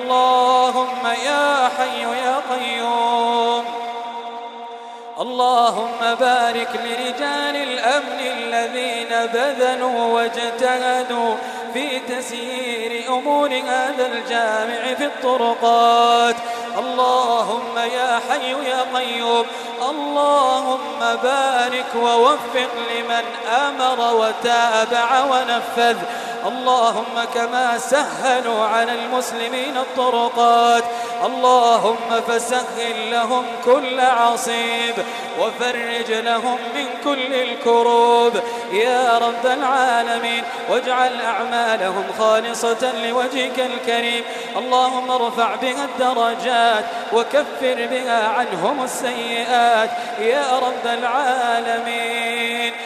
اللهم يا حي يا قيوم. اللهم بارك لرجال الأمن الذين بذلوا واجتهدوا في تسيير أمور هذا الجامع في الطرقات. اللهم يا حي يا قيوم. اللهم بارك ووفق لمن أمر وتابع ونفذ. اللهم كما سهلوا على المسلمين الطرقات. اللهم فسهل لهم كل عصيب وفرج لهم من كل الكروب. يا رب العالمين واجعل أعمالهم خالصة لوجهك الكريم. اللهم ارفع بها الدرجات وكفر بها عنهم السيئات. يا رب العالمين